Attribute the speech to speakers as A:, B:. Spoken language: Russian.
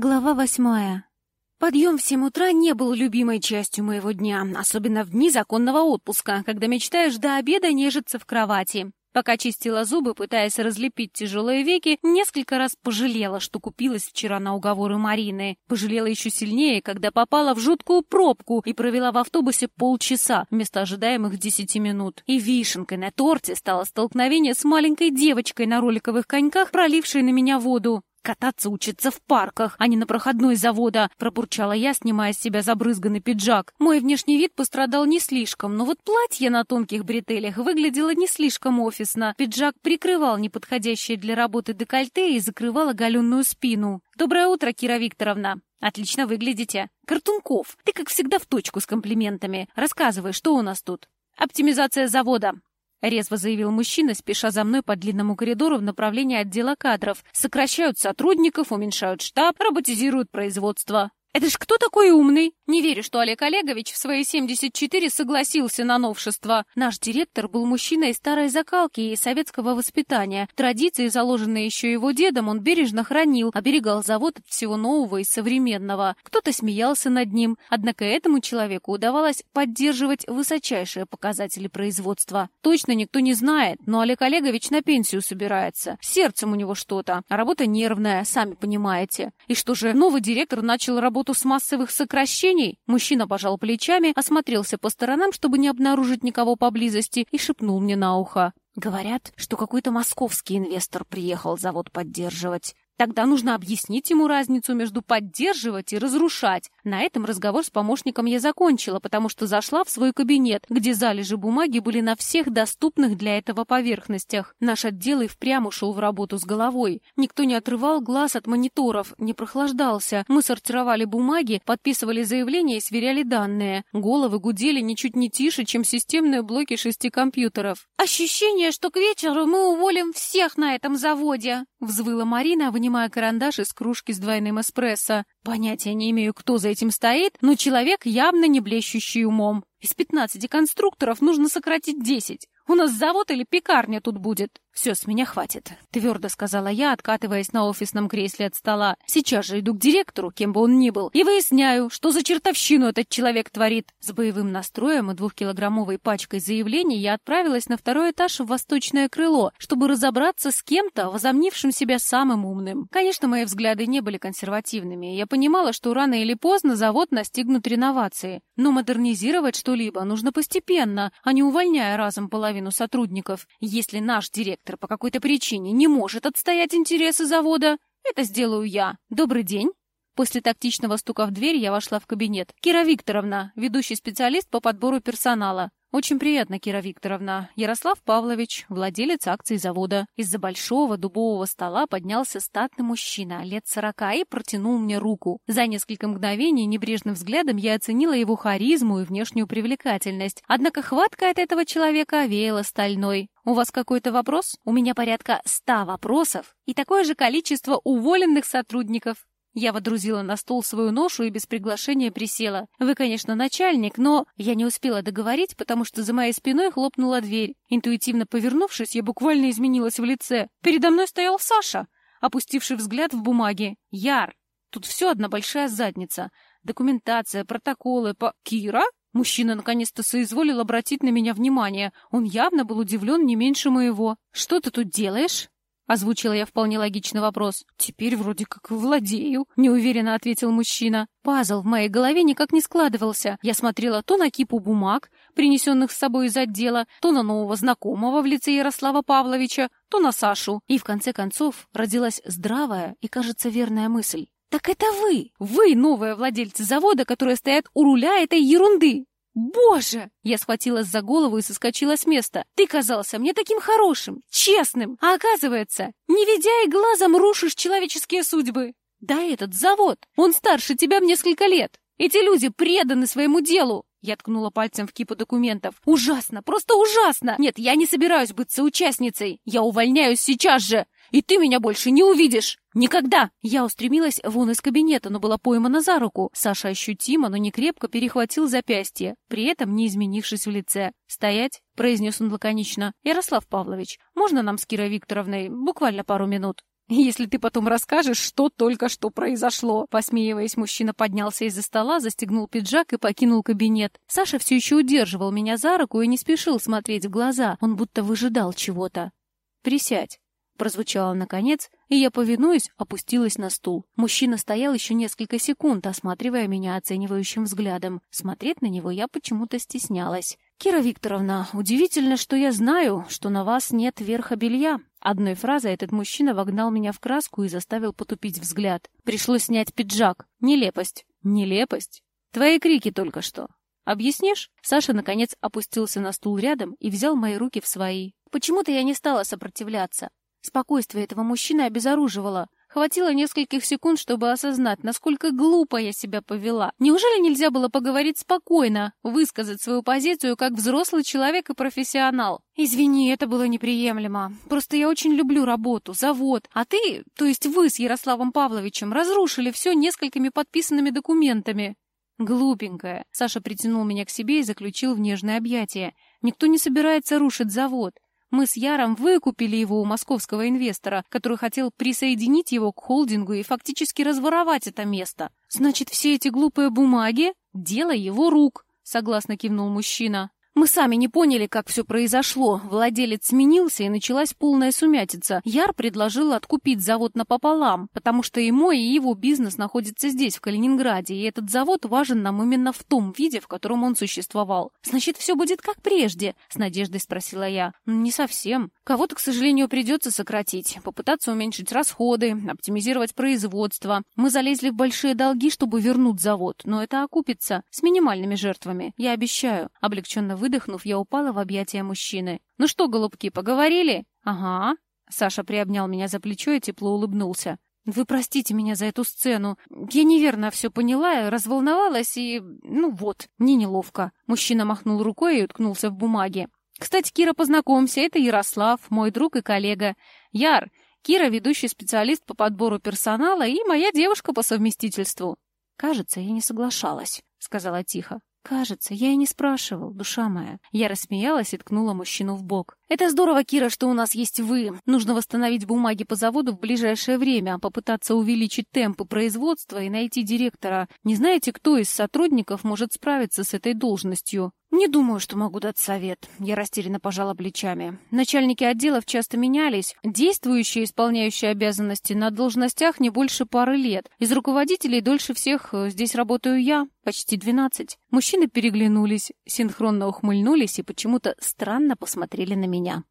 A: Глава восьмая. Подъем в семь утра не был любимой частью моего дня, особенно в дни законного отпуска, когда мечтаешь до обеда нежиться в кровати. Пока чистила зубы, пытаясь разлепить тяжелые веки, несколько раз пожалела, что купилась вчера на уговоры Марины. Пожалела еще сильнее, когда попала в жуткую пробку и провела в автобусе полчаса вместо ожидаемых десяти минут. И вишенкой на торте стало столкновение с маленькой девочкой на роликовых коньках, пролившей на меня воду. «Кататься учится в парках, а не на проходной завода», — пробурчала я, снимая с себя забрызганный пиджак. Мой внешний вид пострадал не слишком, но вот платье на тонких бретелях выглядело не слишком офисно. Пиджак прикрывал неподходящее для работы декольте и закрывал оголенную спину. «Доброе утро, Кира Викторовна!» «Отлично выглядите!» «Картунков, ты, как всегда, в точку с комплиментами. Рассказывай, что у нас тут?» «Оптимизация завода. — резво заявил мужчина, спеша за мной по длинному коридору в направлении отдела кадров. «Сокращают сотрудников, уменьшают штаб, роботизируют производство. Это ж кто такой умный? Не верю, что Олег Олегович в свои 74 согласился на новшество. Наш директор был мужчиной старой закалки и советского воспитания. Традиции, заложенные еще его дедом, он бережно хранил, оберегал завод от всего нового и современного. Кто-то смеялся над ним, однако этому человеку удавалось поддерживать высочайшие показатели производства. Точно никто не знает, но Олег Олегович на пенсию собирается. Сердцем у него что-то, а работа нервная, сами понимаете. И что же, новый директор начал работать работу с массовых сокращений? Мужчина пожал плечами, осмотрелся по сторонам, чтобы не обнаружить никого поблизости, и шепнул мне на ухо. Говорят, что какой-то московский инвестор приехал завод поддерживать. Тогда нужно объяснить ему разницу между поддерживать и разрушать. На этом разговор с помощником я закончила, потому что зашла в свой кабинет, где залежи бумаги были на всех доступных для этого поверхностях. Наш отдел и впрямь ушел в работу с головой. Никто не отрывал глаз от мониторов, не прохлаждался. Мы сортировали бумаги, подписывали заявления и сверяли данные. Головы гудели ничуть не тише, чем системные блоки шести компьютеров. «Ощущение, что к вечеру мы уволим всех на этом заводе!» — взвыла Марина, вынимая вынимая карандаш из кружки с двойным эспрессо. Понятия не имею, кто за этим стоит, но человек явно не блещущий умом. Из пятнадцати конструкторов нужно сократить десять. У нас завод или пекарня тут будет. «Все, с меня хватит», — твердо сказала я, откатываясь на офисном кресле от стола. «Сейчас же иду к директору, кем бы он ни был, и выясняю, что за чертовщину этот человек творит». С боевым настроем и двухкилограммовой пачкой заявлений я отправилась на второй этаж в восточное крыло, чтобы разобраться с кем-то, возомнившим себя самым умным. Конечно, мои взгляды не были консервативными. Я понимала, что рано или поздно завод настигнут реновации. Но модернизировать что-либо нужно постепенно, а не увольняя разом половину сотрудников. Если наш директор директор по какой-то причине не может отстоять интересы завода, это сделаю я. Добрый день. После тактичного стука в дверь я вошла в кабинет. Кира Викторовна, ведущий специалист по подбору персонала. «Очень приятно, Кира Викторовна. Ярослав Павлович, владелец акций завода». Из-за большого дубового стола поднялся статный мужчина, лет сорока, и протянул мне руку. За несколько мгновений небрежным взглядом я оценила его харизму и внешнюю привлекательность. Однако хватка от этого человека веяла стальной. «У вас какой-то вопрос? У меня порядка ста вопросов и такое же количество уволенных сотрудников. Я водрузила на стол свою ношу и без приглашения присела. Вы, конечно, начальник, но... Я не успела договорить, потому что за моей спиной хлопнула дверь. Интуитивно повернувшись, я буквально изменилась в лице. Передо мной стоял Саша, опустивший взгляд в бумаги. Яр! Тут все одна большая задница. Документация, протоколы по... Кира? Мужчина наконец-то соизволил обратить на меня внимание. Он явно был удивлен не меньше моего. «Что ты тут делаешь?» Озвучила я вполне логичный вопрос. «Теперь вроде как владею», — неуверенно ответил мужчина. Пазл в моей голове никак не складывался. Я смотрела то на кипу бумаг, принесенных с собой из отдела, то на нового знакомого в лице Ярослава Павловича, то на Сашу. И в конце концов родилась здравая и, кажется, верная мысль. «Так это вы! Вы новые владельцы завода, которые стоят у руля этой ерунды! «Боже!» Я схватилась за голову и соскочила с места. «Ты казался мне таким хорошим, честным, а оказывается, не видя и глазом рушишь человеческие судьбы. Да этот завод, он старше тебя в несколько лет. Эти люди преданы своему делу. Я ткнула пальцем в кипу документов. «Ужасно! Просто ужасно! Нет, я не собираюсь быть соучастницей! Я увольняюсь сейчас же! И ты меня больше не увидишь! Никогда!» Я устремилась вон из кабинета, но была поймана за руку. Саша ощутимо, но не крепко перехватил запястье, при этом не изменившись в лице. «Стоять!» — произнес он лаконично. «Ярослав Павлович, можно нам с Кирой Викторовной буквально пару минут?» если ты потом расскажешь, что только что произошло». Посмеиваясь, мужчина поднялся из-за стола, застегнул пиджак и покинул кабинет. Саша все еще удерживал меня за руку и не спешил смотреть в глаза. Он будто выжидал чего-то. «Присядь», — прозвучало наконец, и я, повинуясь, опустилась на стул. Мужчина стоял еще несколько секунд, осматривая меня оценивающим взглядом. Смотреть на него я почему-то стеснялась. «Кира Викторовна, удивительно, что я знаю, что на вас нет верха белья». Одной фразой этот мужчина вогнал меня в краску и заставил потупить взгляд. Пришлось снять пиджак. Нелепость. Нелепость. Твои крики только что. Объяснишь? Саша, наконец, опустился на стул рядом и взял мои руки в свои. Почему-то я не стала сопротивляться. Спокойствие этого мужчины обезоруживало. Хватило нескольких секунд, чтобы осознать, насколько глупо я себя повела. Неужели нельзя было поговорить спокойно, высказать свою позицию как взрослый человек и профессионал? Извини, это было неприемлемо. Просто я очень люблю работу, завод. А ты, то есть вы с Ярославом Павловичем, разрушили все несколькими подписанными документами. Глупенькая. Саша притянул меня к себе и заключил в нежное объятие. Никто не собирается рушить завод. Мы с Яром выкупили его у московского инвестора, который хотел присоединить его к холдингу и фактически разворовать это место. Значит, все эти глупые бумаги — дело его рук, согласно кивнул мужчина. Мы сами не поняли, как все произошло. Владелец сменился, и началась полная сумятица. Яр предложил откупить завод напополам, потому что и мой, и его бизнес находится здесь, в Калининграде, и этот завод важен нам именно в том виде, в котором он существовал. «Значит, все будет как прежде?» — с надеждой спросила я. «Не совсем. Кого-то, к сожалению, придется сократить, попытаться уменьшить расходы, оптимизировать производство. Мы залезли в большие долги, чтобы вернуть завод, но это окупится с минимальными жертвами. Я обещаю», — облегченно вы Выдохнув, я упала в объятия мужчины. «Ну что, голубки, поговорили?» «Ага». Саша приобнял меня за плечо и тепло улыбнулся. «Вы простите меня за эту сцену. Я неверно все поняла, разволновалась и... Ну вот, мне неловко». Мужчина махнул рукой и уткнулся в бумаге. «Кстати, Кира, познакомься, это Ярослав, мой друг и коллега. Яр, Кира — ведущий специалист по подбору персонала и моя девушка по совместительству». «Кажется, я не соглашалась», — сказала тихо. «Кажется, я и не спрашивал, душа моя». Я рассмеялась и ткнула мужчину в бок. «Это здорово, Кира, что у нас есть вы. Нужно восстановить бумаги по заводу в ближайшее время, попытаться увеличить темпы производства и найти директора. Не знаете, кто из сотрудников может справиться с этой должностью?» «Не думаю, что могу дать совет». Я растерянно пожала плечами. Начальники отделов часто менялись. Действующие, исполняющие обязанности на должностях не больше пары лет. Из руководителей дольше всех э, здесь работаю я. Почти двенадцать. Мужчины переглянулись, синхронно ухмыльнулись и почему-то странно посмотрели на меня.